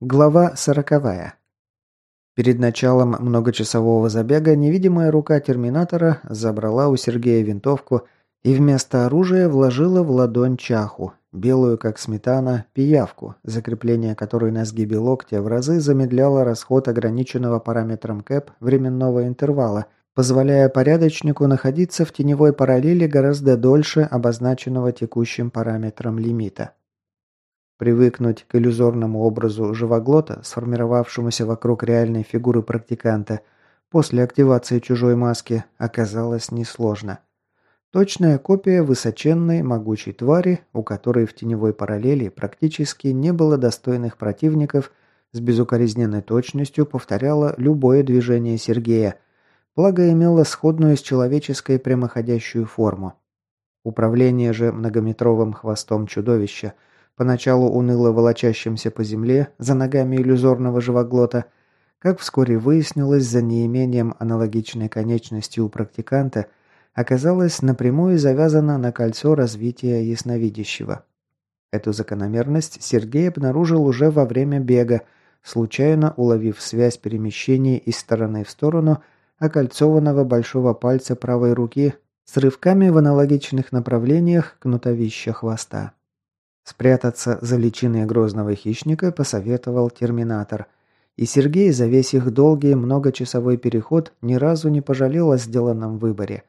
Глава сороковая. Перед началом многочасового забега невидимая рука терминатора забрала у Сергея винтовку и вместо оружия вложила в ладонь чаху, белую как сметана, пиявку, закрепление которой на сгибе локтя в разы замедляло расход ограниченного параметром КЭП временного интервала, позволяя порядочнику находиться в теневой параллели гораздо дольше обозначенного текущим параметром лимита. Привыкнуть к иллюзорному образу живоглота, сформировавшемуся вокруг реальной фигуры практиканта после активации чужой маски, оказалось несложно. Точная копия высоченной, могучей твари, у которой в теневой параллели практически не было достойных противников, с безукоризненной точностью повторяла любое движение Сергея, благо имела сходную с человеческой прямоходящую форму. Управление же многометровым хвостом чудовища – поначалу уныло волочащимся по земле за ногами иллюзорного живоглота, как вскоре выяснилось за неимением аналогичной конечности у практиканта, оказалось напрямую завязано на кольцо развития ясновидящего. Эту закономерность Сергей обнаружил уже во время бега, случайно уловив связь перемещений из стороны в сторону окольцованного большого пальца правой руки с рывками в аналогичных направлениях кнутовища хвоста. Спрятаться за личиной грозного хищника посоветовал терминатор. И Сергей за весь их долгий многочасовой переход ни разу не пожалел о сделанном выборе.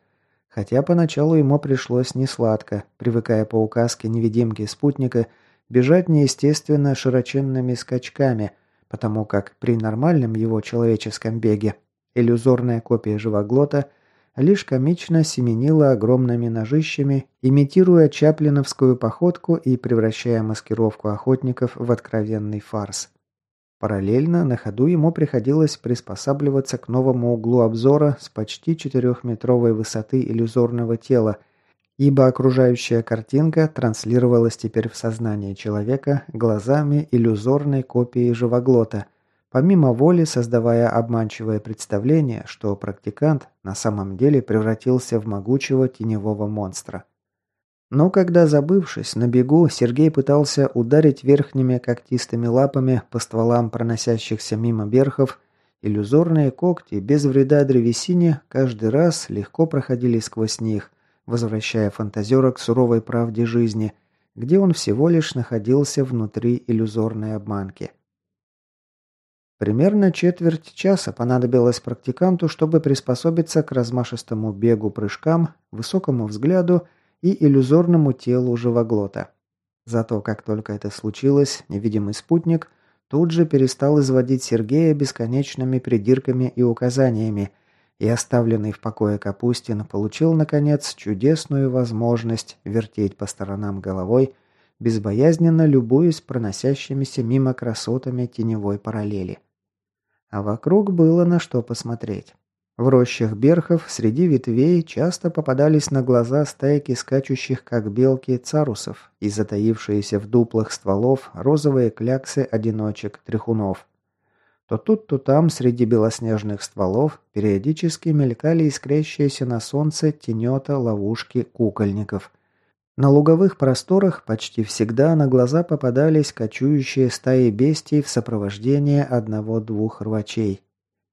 Хотя поначалу ему пришлось несладко, привыкая по указке невидимки спутника бежать неестественно широченными скачками, потому как при нормальном его человеческом беге иллюзорная копия живоглота – лишь комично семенила огромными ножищами, имитируя чаплиновскую походку и превращая маскировку охотников в откровенный фарс. Параллельно на ходу ему приходилось приспосабливаться к новому углу обзора с почти четырехметровой высоты иллюзорного тела, ибо окружающая картинка транслировалась теперь в сознание человека глазами иллюзорной копии живоглота – помимо воли создавая обманчивое представление, что практикант на самом деле превратился в могучего теневого монстра. Но когда, забывшись, на бегу, Сергей пытался ударить верхними когтистыми лапами по стволам проносящихся мимо берхов, иллюзорные когти без вреда древесине каждый раз легко проходили сквозь них, возвращая фантазера к суровой правде жизни, где он всего лишь находился внутри иллюзорной обманки. Примерно четверть часа понадобилось практиканту, чтобы приспособиться к размашистому бегу прыжкам, высокому взгляду и иллюзорному телу живоглота. Зато как только это случилось, невидимый спутник тут же перестал изводить Сергея бесконечными придирками и указаниями, и оставленный в покое Капустин получил, наконец, чудесную возможность вертеть по сторонам головой, безбоязненно любуясь проносящимися мимо красотами теневой параллели. А вокруг было на что посмотреть. В рощах берхов среди ветвей часто попадались на глаза стайки скачущих, как белки, царусов и затаившиеся в дуплах стволов розовые кляксы одиночек-тряхунов. То тут, то там среди белоснежных стволов периодически мелькали искрящиеся на солнце тенета ловушки кукольников – на луговых просторах почти всегда на глаза попадались кочующие стаи бестий в сопровождении одного-двух рвачей.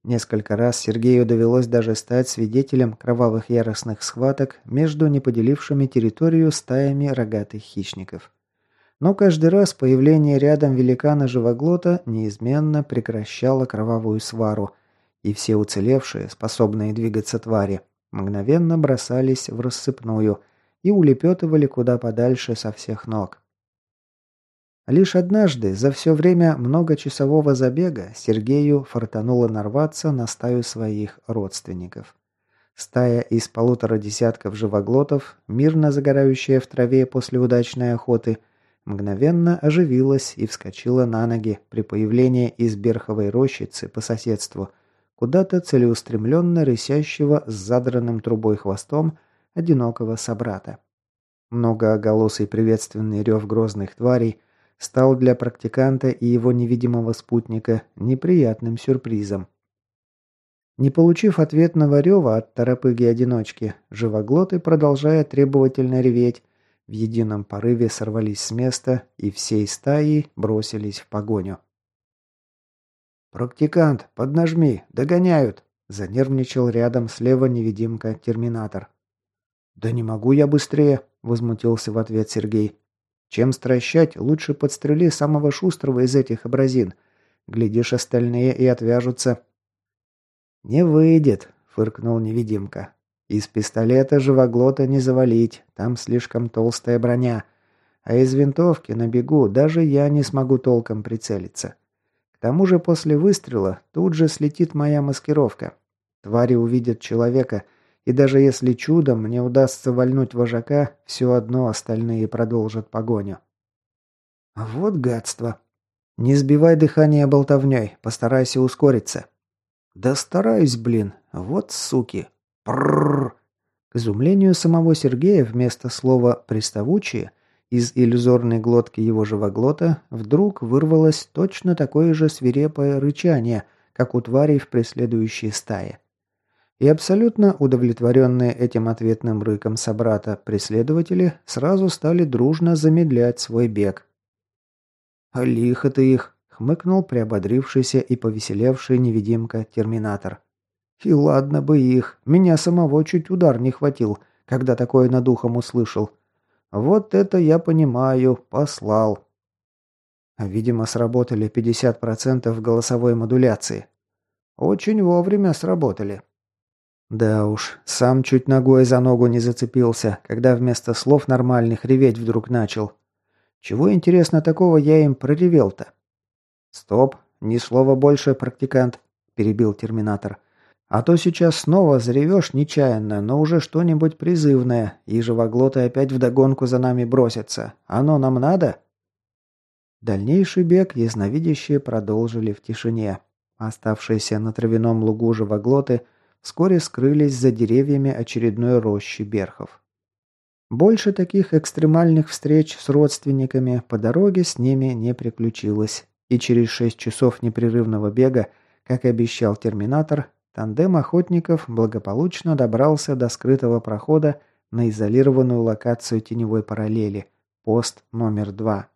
Несколько раз Сергею довелось даже стать свидетелем кровавых яростных схваток между неподелившими территорию стаями рогатых хищников. Но каждый раз появление рядом великана-живоглота неизменно прекращало кровавую свару, и все уцелевшие, способные двигаться твари, мгновенно бросались в рассыпную – и улепетывали куда подальше со всех ног. Лишь однажды за все время многочасового забега Сергею фартануло нарваться на стаю своих родственников. Стая из полутора десятков живоглотов, мирно загорающая в траве после удачной охоты, мгновенно оживилась и вскочила на ноги при появлении из берховой рощицы по соседству, куда-то целеустремленно рысящего с задранным трубой хвостом одинокого собрата. Многоголосый приветственный рев грозных тварей стал для практиканта и его невидимого спутника неприятным сюрпризом. Не получив ответного рева от торопыги-одиночки, живоглоты, продолжая требовательно реветь, в едином порыве сорвались с места и всей стаей бросились в погоню. «Практикант, поднажми, догоняют!» Занервничал рядом слева невидимка-терминатор. «Да не могу я быстрее!» – возмутился в ответ Сергей. «Чем стращать, лучше подстрели самого шустрого из этих образин. Глядишь, остальные и отвяжутся». «Не выйдет», – фыркнул невидимка. «Из пистолета живоглота не завалить, там слишком толстая броня. А из винтовки на бегу даже я не смогу толком прицелиться. К тому же после выстрела тут же слетит моя маскировка. Твари увидят человека – и даже если чудом мне удастся вальнуть вожака, все одно остальные продолжат погоню. Вот гадство. Не сбивай дыхание болтовней, постарайся ускориться. Да стараюсь, блин. Вот суки. Прррр. К изумлению самого Сергея вместо слова «приставучие» из иллюзорной глотки его живоглота вдруг вырвалось точно такое же свирепое рычание, как у тварей в преследующей стае. И абсолютно удовлетворенные этим ответным рыком собрата преследователи сразу стали дружно замедлять свой бег. «А лихо ты их!» — хмыкнул приободрившийся и повеселевший невидимка-терминатор. «И ладно бы их, меня самого чуть удар не хватил, когда такое над ухом услышал. Вот это я понимаю, послал». Видимо, сработали 50% голосовой модуляции. Очень вовремя сработали. Да уж, сам чуть ногой за ногу не зацепился, когда вместо слов нормальных реветь вдруг начал. Чего, интересно, такого я им проревел-то? Стоп, ни слова больше, практикант, перебил терминатор. А то сейчас снова заревешь нечаянно, но уже что-нибудь призывное, и живоглоты опять вдогонку за нами бросятся. Оно нам надо? Дальнейший бег ясновидящие продолжили в тишине. Оставшиеся на травяном лугу живоглоты – вскоре скрылись за деревьями очередной рощи берхов. Больше таких экстремальных встреч с родственниками по дороге с ними не приключилось, и через шесть часов непрерывного бега, как и обещал терминатор, тандем охотников благополучно добрался до скрытого прохода на изолированную локацию теневой параллели, пост номер два.